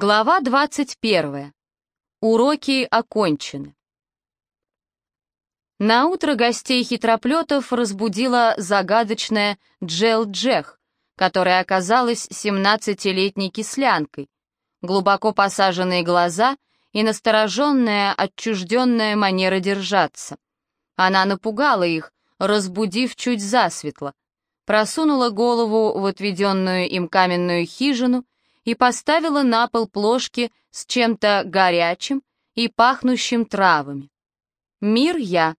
Глава 21. Уроки окончены. На утро гостей хитроплетов разбудила загадочная Джел Джех, которая оказалась 17-летней кислянкой, глубоко посаженные глаза и настороженная, отчужденная манера держаться. Она напугала их, разбудив чуть засветло, просунула голову в отведенную им каменную хижину и поставила на пол плошки с чем-то горячим и пахнущим травами. «Мир я».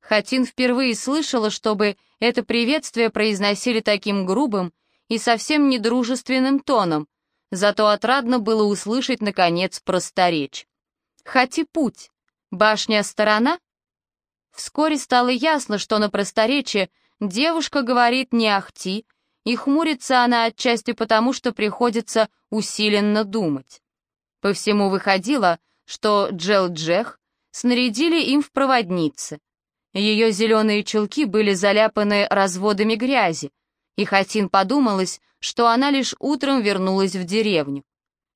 Хатин впервые слышала, чтобы это приветствие произносили таким грубым и совсем недружественным тоном, зато отрадно было услышать, наконец, просторечь. «Хати путь. Башня сторона?» Вскоре стало ясно, что на просторечие девушка говорит не «ахти», и хмурится она отчасти потому, что приходится усиленно думать. По всему выходило, что Джел Джех снарядили им в проводнице. Ее зеленые чулки были заляпаны разводами грязи, и Хатин подумалось, что она лишь утром вернулась в деревню.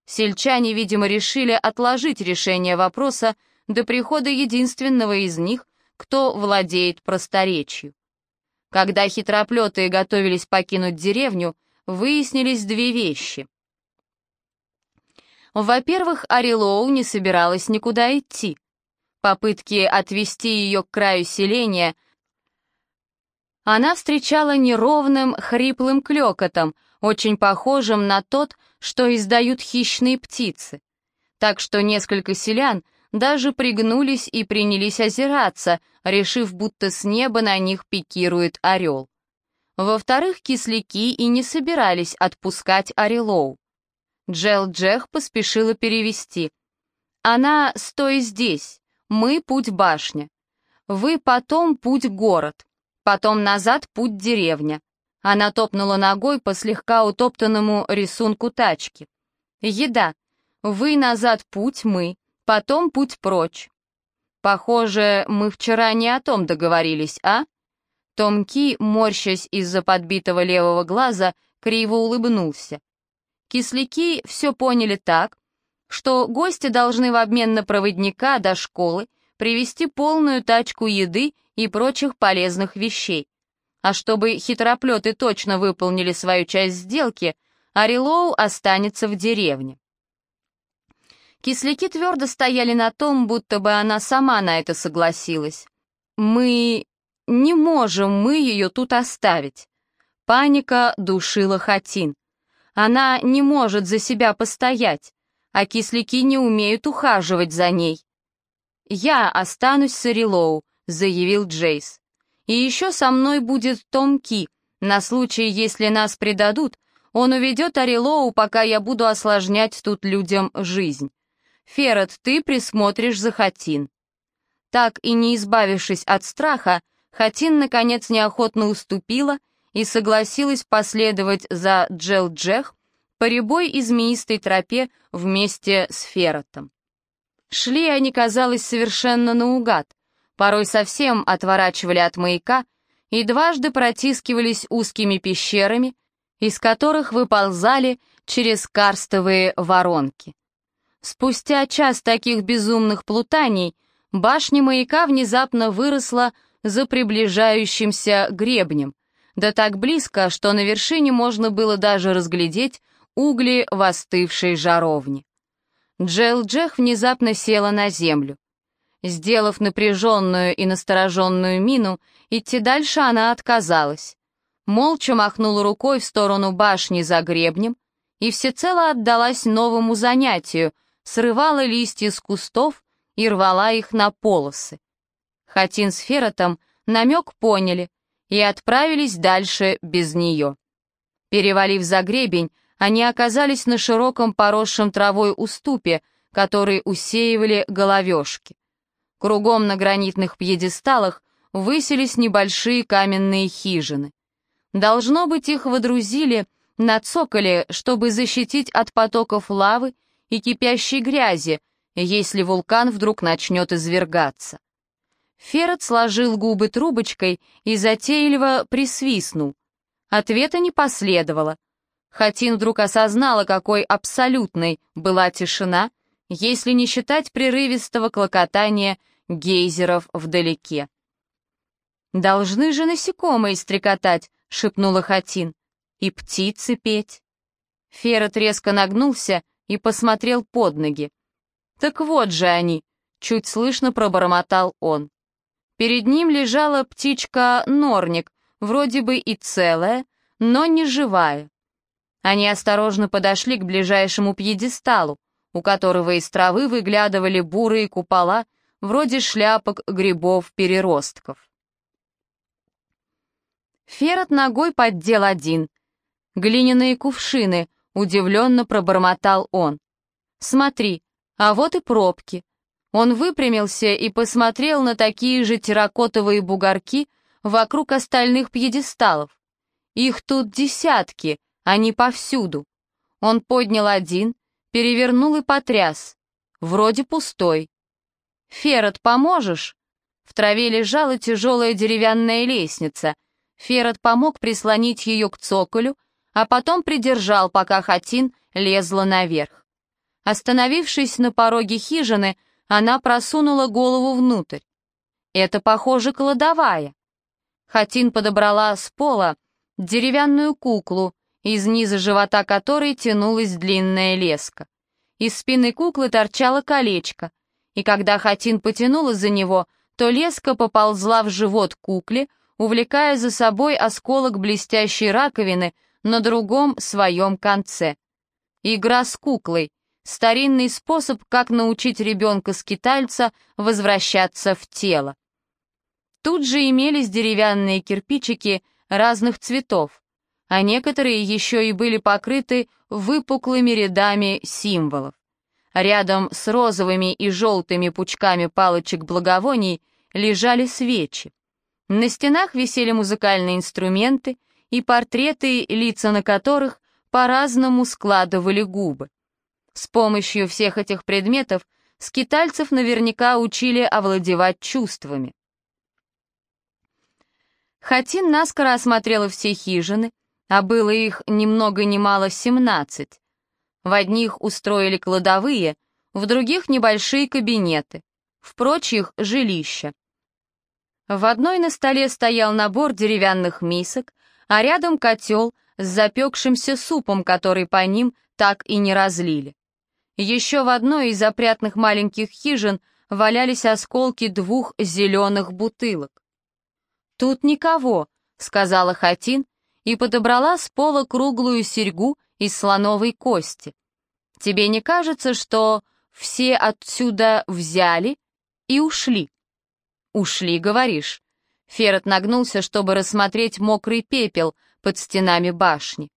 Сельчане, видимо, решили отложить решение вопроса до прихода единственного из них, кто владеет просторечью. Когда хитроплеты готовились покинуть деревню, выяснились две вещи. Во-первых, Арилоу не собиралась никуда идти. Попытки отвести ее к краю селения она встречала неровным, хриплым клёкотом, очень похожим на тот, что издают хищные птицы. Так что несколько селян даже пригнулись и принялись озираться, решив, будто с неба на них пикирует орел. Во-вторых, кисляки и не собирались отпускать Орелоу. Джел Джех поспешила перевести. «Она стой здесь, мы путь башня. Вы потом путь город, потом назад путь деревня». Она топнула ногой по слегка утоптанному рисунку тачки. «Еда. Вы назад путь мы, потом путь прочь. Похоже, мы вчера не о том договорились, а? Том Ки, морщась из-за подбитого левого глаза, криво улыбнулся. Кисляки все поняли так, что гости должны в обмен на проводника до школы привезти полную тачку еды и прочих полезных вещей. А чтобы хитроплеты точно выполнили свою часть сделки, Арилоу останется в деревне. Кисляки твердо стояли на том, будто бы она сама на это согласилась. «Мы... не можем мы ее тут оставить». Паника душила Хатин. Она не может за себя постоять, а кисляки не умеют ухаживать за ней. «Я останусь с Арилоу», — заявил Джейс. «И еще со мной будет Том Ки. На случай, если нас предадут, он уведет Арилоу, пока я буду осложнять тут людям жизнь. Ферret, ты присмотришь за Хатин». Так и не избавившись от страха, Хатин, наконец, неохотно уступила и согласилась последовать за Джел Джех по рябой и змеистой тропе вместе с Ферретом. Шли они, казалось, совершенно наугад, порой совсем отворачивали от маяка и дважды протискивались узкими пещерами, из которых выползали через карстовые воронки. Спустя час таких безумных плутаний башня маяка внезапно выросла за приближающимся гребнем, да так близко, что на вершине можно было даже разглядеть угли в остывшей жаровне. Джел Джех внезапно села на землю. Сделав напряженную и настороженную мину, идти дальше она отказалась. Молча махнула рукой в сторону башни за гребнем и всецело отдалась новому занятию, срывала листья с кустов и рвала их на полосы. Хатин с Феротом намек поняли и отправились дальше без нее. Перевалив за гребень, они оказались на широком поросшем травой уступе, который усеивали головешки. Кругом на гранитных пьедесталах высились небольшие каменные хижины. Должно быть, их водрузили на цоколе, чтобы защитить от потоков лавы и кипящей грязи, если вулкан вдруг начнет извергаться. Ферret сложил губы трубочкой и затейливо присвистнул. Ответа не последовало. Хатин вдруг осознала, какой абсолютной была тишина, если не считать прерывистого клокотания гейзеров вдалеке. «Должны же насекомые стрекотать», — шепнула Хатин, — «и птицы петь». Ферret резко нагнулся и посмотрел под ноги. «Так вот же они», — чуть слышно пробормотал он. Перед ним лежала птичка-норник, вроде бы и целая, но не живая. Они осторожно подошли к ближайшему пьедесталу, у которого из травы выглядывали бурые купола, вроде шляпок грибов-переростков. Ферот ногой поддел один. «Глиняные кувшины», — удивленно пробормотал он. «Смотри, а вот и пробки». Он выпрямился и посмотрел на такие же терракотовые бугорки вокруг остальных пьедесталов. Их тут десятки, они повсюду. Он поднял один, перевернул и потряс. Вроде пустой. «Ферот, поможешь?» В траве лежала тяжелая деревянная лестница. Ферот помог прислонить ее к цоколю, а потом придержал, пока Хатин лезла наверх. Остановившись на пороге хижины, она просунула голову внутрь. «Это, похоже, кладовая». Хатин подобрала с пола деревянную куклу, из низа живота которой тянулась длинная леска. Из спины куклы торчало колечко, и когда Хатин потянула за него, то леска поползла в живот кукле, увлекая за собой осколок блестящей раковины на другом своем конце. Игра с куклой — старинный способ, как научить ребенка-скитальца возвращаться в тело. Тут же имелись деревянные кирпичики разных цветов, а некоторые еще и были покрыты выпуклыми рядами символов. Рядом с розовыми и желтыми пучками палочек благовоний лежали свечи. На стенах висели музыкальные инструменты и портреты, лица на которых по-разному складывали губы. С помощью всех этих предметов скитальцев наверняка учили овладевать чувствами. Хатин наскоро осмотрела все хижины, а было их ни много ни мало семнадцать. В одних устроили кладовые, в других небольшие кабинеты, в прочих — жилища. В одной на столе стоял набор деревянных мисок, а рядом котел с запекшимся супом, который по ним так и не разлили. Еще в одной из опрятных маленьких хижин валялись осколки двух зеленых бутылок. «Тут никого», — сказала Хатин и подобрала с пола круглую серьгу из слоновой кости. «Тебе не кажется, что все отсюда взяли и ушли?» «Ушли, говоришь?» Ферret нагнулся, чтобы рассмотреть мокрый пепел под стенами башни.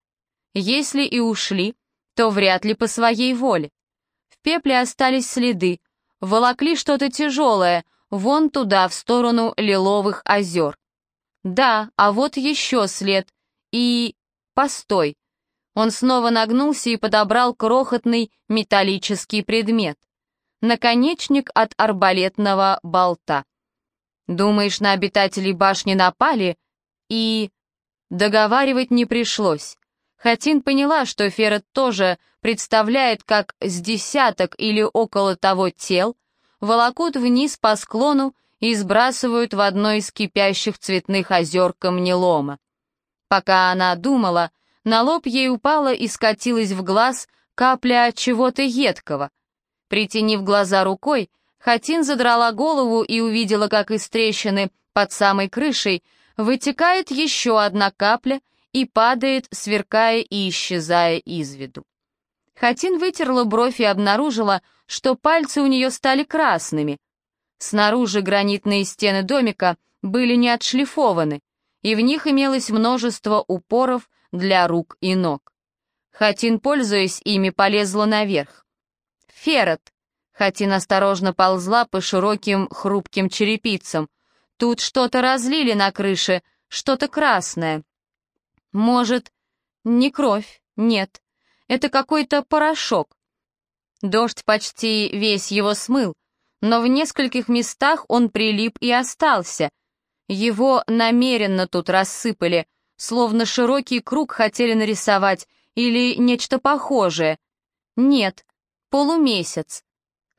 «Если и ушли, то вряд ли по своей воле. В пепле остались следы, волокли что-то тяжелое, вон туда, в сторону Лиловых озер. Да, а вот еще след. И... Постой. Он снова нагнулся и подобрал крохотный металлический предмет. Наконечник от арбалетного болта. Думаешь, на обитателей башни напали? И... Договаривать не пришлось. Хатин поняла, что Ферret тоже представляет, как с десяток или около того тел волокут вниз по склону и сбрасывают в одно из кипящих цветных озер камнелома. Пока она думала, на лоб ей упала и скатилась в глаз капля чего-то едкого. Притянив глаза рукой, Хатин задрала голову и увидела, как из трещины под самой крышей вытекает еще одна капля и падает, сверкая и исчезая из виду. Хатин вытерла бровь и обнаружила, что пальцы у нее стали красными. Снаружи гранитные стены домика были не отшлифованы, и в них имелось множество упоров для рук и ног. Хатин, пользуясь ими, полезла наверх. «Ферret!» Хатин осторожно ползла по широким хрупким черепицам. Тут что-то разлили на крыше, что-то красное. Может, не кровь, нет. Это какой-то порошок. Дождь почти весь его смыл, но в нескольких местах он прилип и остался. Его намеренно тут рассыпали, словно широкий круг хотели нарисовать или нечто похожее? Нет, полумесяц.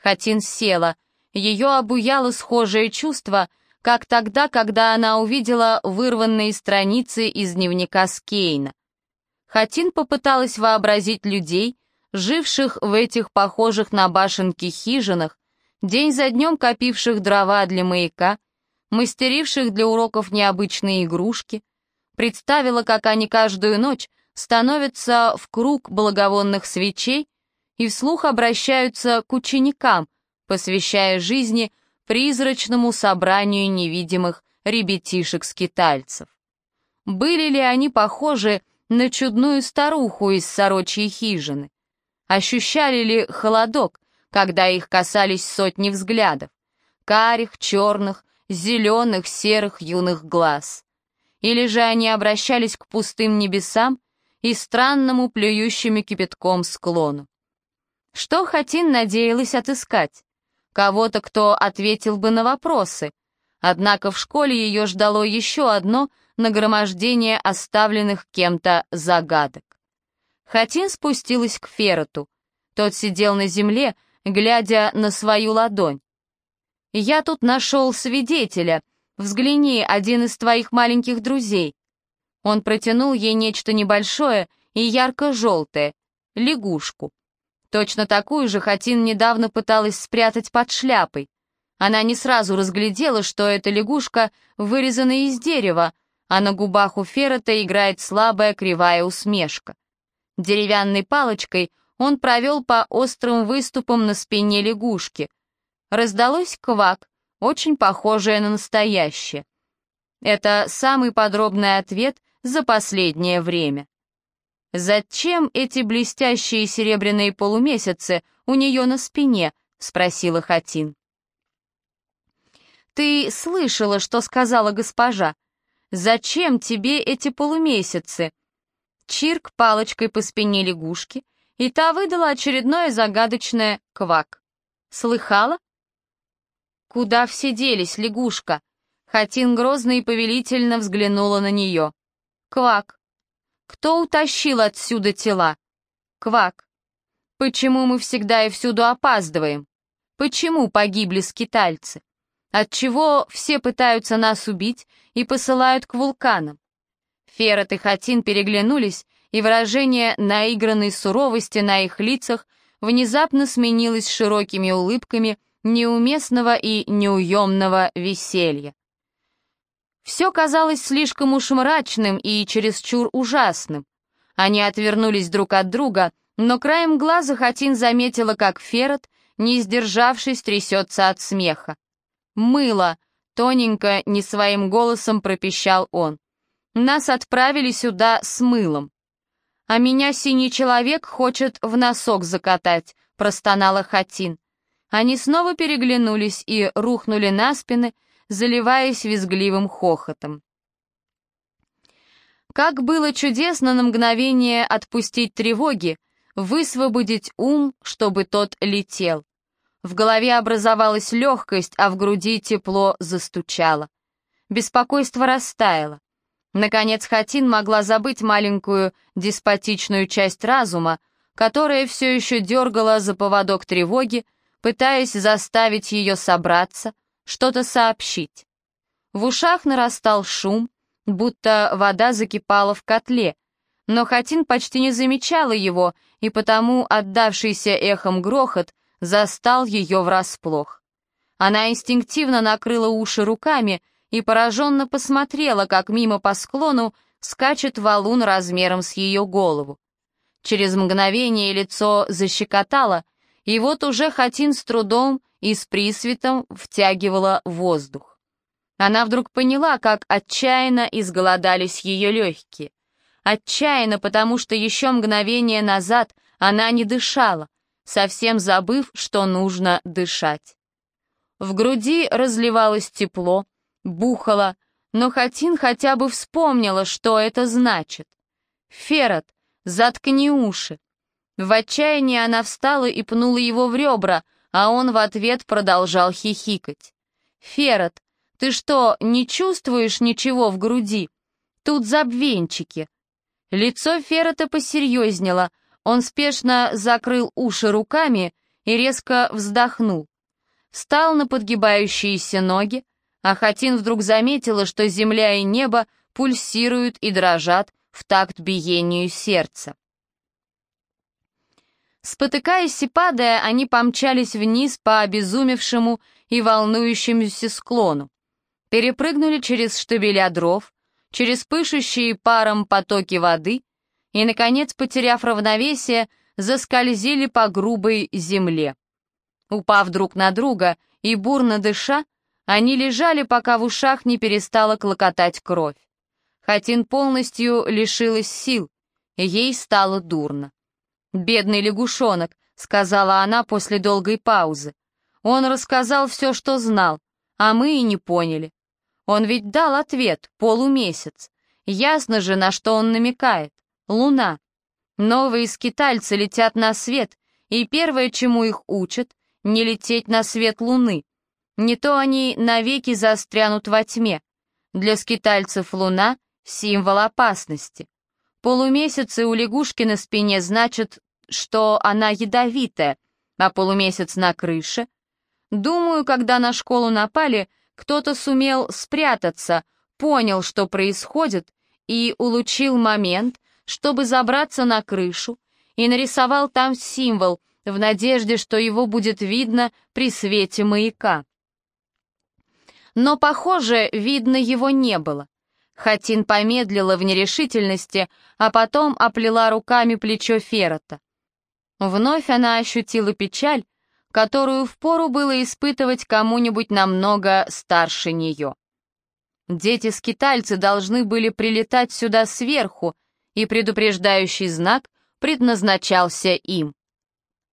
Хатин села. Ее обуяло схожее чувство, как тогда, когда она увидела вырванные страницы из дневника Скейна. Хатин попыталась вообразить людей, живших в этих похожих на башенки хижинах, день за днем копивших дрова для маяка, мастеривших для уроков необычные игрушки, представила, как они каждую ночь становятся в круг благовонных свечей и вслух обращаются к ученикам, посвящая жизни призрачному собранию невидимых ребятишек-скитальцев. Были ли они похожи на чудную старуху из сорочьей хижины? Ощущали ли холодок, когда их касались сотни взглядов? Карих, черных, зеленых, серых, юных глаз. Или же они обращались к пустым небесам и странному плюющему кипятком склону. Что Хатин надеялась отыскать? Кого-то, кто ответил бы на вопросы. Однако в школе ее ждало еще одно нагромождение оставленных кем-то загадок. Хатин спустилась к Фероту. Тот сидел на земле, глядя на свою ладонь. «Я тут нашел свидетеля. Взгляни, один из твоих маленьких друзей». Он протянул ей нечто небольшое и ярко-желтое — лягушку. Точно такую же Хатин недавно пыталась спрятать под шляпой. Она не сразу разглядела, что эта лягушка вырезана из дерева, а на губах у Феррета играет слабая кривая усмешка. Деревянной палочкой он провел по острым выступам на спине лягушки. Раздалось квак, очень похожее на настоящее. Это самый подробный ответ за последнее время. «Зачем эти блестящие серебряные полумесяцы у нее на спине?» — спросила Хатин. «Ты слышала, что сказала госпожа? Зачем тебе эти полумесяцы?» Чирк палочкой по спине лягушки, и та выдала очередное загадочное «квак». «Слыхала?» «Куда все делись, лягушка?» Хатин грозно и повелительно взглянула на нее. «Квак». «Кто утащил отсюда тела?» «Квак». «Почему мы всегда и всюду опаздываем?» «Почему погибли скитальцы?» «Отчего все пытаются нас убить и посылают к вулканам?» Ферret и Хатин переглянулись, и выражение наигранной суровости на их лицах внезапно сменилось широкими улыбками неуместного и неуемного веселья. Все казалось слишком уж мрачным и чересчур ужасным. Они отвернулись друг от друга, но краем глаза Хатин заметила, как Ферret, не сдержавшись, трясется от смеха. «Мыло!» — тоненько, не своим голосом пропищал он. Нас отправили сюда с мылом. А меня синий человек хочет в носок закатать, простонала Хатин. Они снова переглянулись и рухнули на спины, заливаясь визгливым хохотом. Как было чудесно на мгновение отпустить тревоги, высвободить ум, чтобы тот летел. В голове образовалась легкость, а в груди тепло застучало. Беспокойство растаяло. Наконец Хатин могла забыть маленькую деспотичную часть разума, которая все еще дергала за поводок тревоги, пытаясь заставить ее собраться, что-то сообщить. В ушах нарастал шум, будто вода закипала в котле, но Хатин почти не замечала его, и потому отдавшийся эхом грохот застал ее врасплох. Она инстинктивно накрыла уши руками, и пораженно посмотрела, как мимо по склону скачет валун размером с ее голову. Через мгновение лицо защекотало, и вот уже Хатин с трудом и с присветом втягивала воздух. Она вдруг поняла, как отчаянно изголодались ее легкие. Отчаянно, потому что еще мгновение назад она не дышала, совсем забыв, что нужно дышать. В груди разливалось тепло, бухала, но Хатин хотя бы вспомнила, что это значит. «Ферот, заткни уши!» В отчаянии она встала и пнула его в ребра, а он в ответ продолжал хихикать. «Ферот, ты что, не чувствуешь ничего в груди? Тут забвенчики!» Лицо Феррета посерьезнело, он спешно закрыл уши руками и резко вздохнул. Встал на подгибающиеся ноги, а Хатин вдруг заметила, что земля и небо пульсируют и дрожат в такт биению сердца. Спотыкаясь и падая, они помчались вниз по обезумевшему и волнующемуся склону. Перепрыгнули через штабеля дров, через пышущие паром потоки воды и, наконец, потеряв равновесие, заскользили по грубой земле. Упав друг на друга и бурно дыша, они лежали, пока в ушах не перестала клокотать кровь. Хатин полностью лишилась сил, ей стало дурно. «Бедный лягушонок», — сказала она после долгой паузы. «Он рассказал все, что знал, а мы и не поняли. Он ведь дал ответ, полумесяц. Ясно же, на что он намекает. Луна. Новые скитальцы летят на свет, и первое, чему их учат, не лететь на свет Луны. Не то они навеки застрянут во тьме. Для скитальцев Луна — символ опасности. Полумесяцы у лягушки на спине значат что она ядовитая, а полумесяц на крыше. Думаю, когда на школу напали, кто-то сумел спрятаться, понял, что происходит, и улучил момент, чтобы забраться на крышу, и нарисовал там символ, в надежде, что его будет видно при свете маяка. Но, похоже, видно его не было. Хатин помедлила в нерешительности, а потом оплела руками плечо Феррота. Вновь она ощутила печаль, которую впору было испытывать кому-нибудь намного старше нее. Дети-скитальцы должны были прилетать сюда сверху, и предупреждающий знак предназначался им.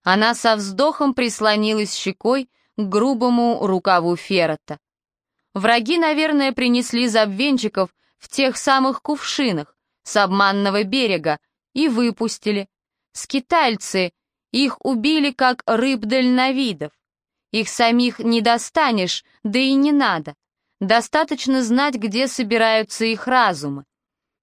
Она со вздохом прислонилась щекой к грубому рукаву Феррота. Враги, наверное, принесли забвенчиков в тех самых кувшинах с обманного берега и выпустили, Скитальцы, их убили как рыб-дальновидов. Их самих не достанешь, да и не надо. Достаточно знать, где собираются их разумы.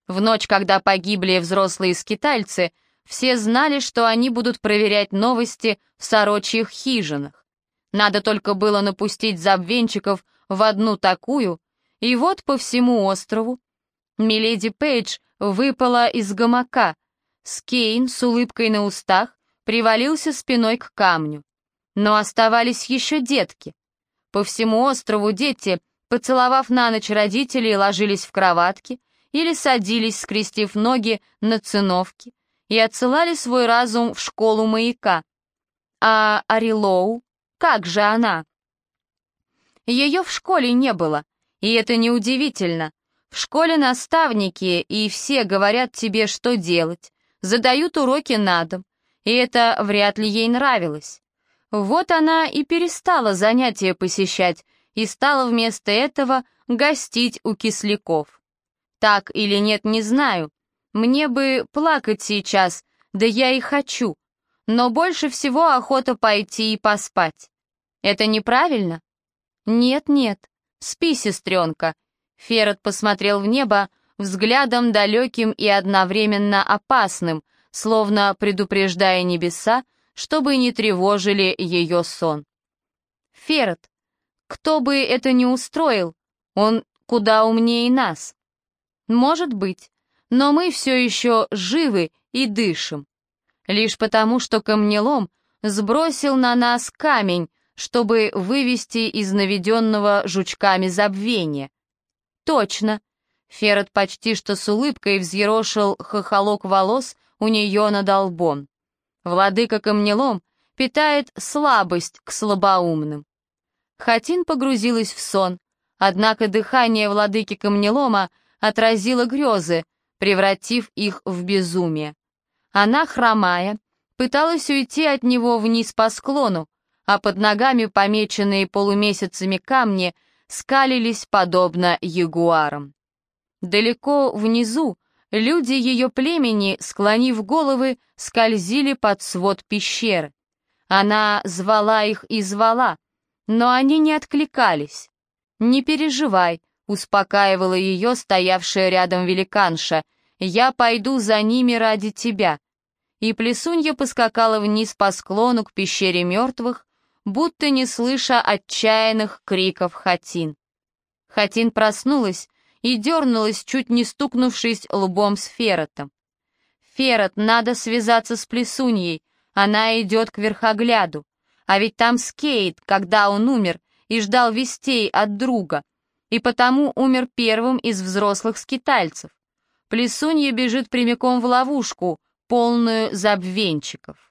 В ночь, когда погибли взрослые скитальцы, все знали, что они будут проверять новости в сорочьих хижинах. Надо только было напустить забвенчиков в одну такую, и вот по всему острову Миледи Пейдж выпала из гамака, Скейн с улыбкой на устах привалился спиной к камню. Но оставались еще детки. По всему острову дети, поцеловав на ночь родителей, ложились в кроватки или садились, скрестив ноги на циновке, и отсылали свой разум в школу маяка. А Арилоу, как же она? Ее в школе не было, и это неудивительно. В школе наставники, и все говорят тебе, что делать, задают уроки на дом, и это вряд ли ей нравилось. Вот она и перестала занятия посещать и стала вместо этого гостить у кисляков. Так или нет, не знаю. Мне бы плакать сейчас, да я и хочу. Но больше всего охота пойти и поспать. Это неправильно? Нет-нет, спи, сестренка. Ферret посмотрел в небо, взглядом далеким и одновременно опасным, словно предупреждая небеса, чтобы не тревожили ее сон. Ферret, кто бы это ни устроил, он куда умнее нас. Может быть, но мы все еще живы и дышим. Лишь потому, что камнелом сбросил на нас камень, чтобы вывести из наведенного жучками забвения. Точно, Ферret почти что с улыбкой взъерошил хохолок волос у нее над лбом. Владыка камнелом питает слабость к слабоумным. Хатин погрузилась в сон, однако дыхание владыки камнелома отразило грезы, превратив их в безумие. Она, хромая, пыталась уйти от него вниз по склону, а под ногами помеченные полумесяцами камни скалились подобно ягуарам. Далеко внизу люди ее племени, склонив головы, скользили под свод пещеры. Она звала их и звала, но они не откликались. «Не переживай», — успокаивала ее стоявшая рядом великанша, Я пойду за ними ради тебя». И Плесунья поскакала вниз по склону к пещере мертвых, будто не слыша отчаянных криков Хатин. Хатин проснулась и дернулась, чуть не стукнувшись лбом с Феротом. «Ферот, надо связаться с Плесуньей, она идет к верхогляду. А ведь там Скейт, когда он умер, и ждал вестей от друга, и потому умер первым из взрослых скитальцев. Плесунья бежит прямиком в ловушку, полную забвенчиков.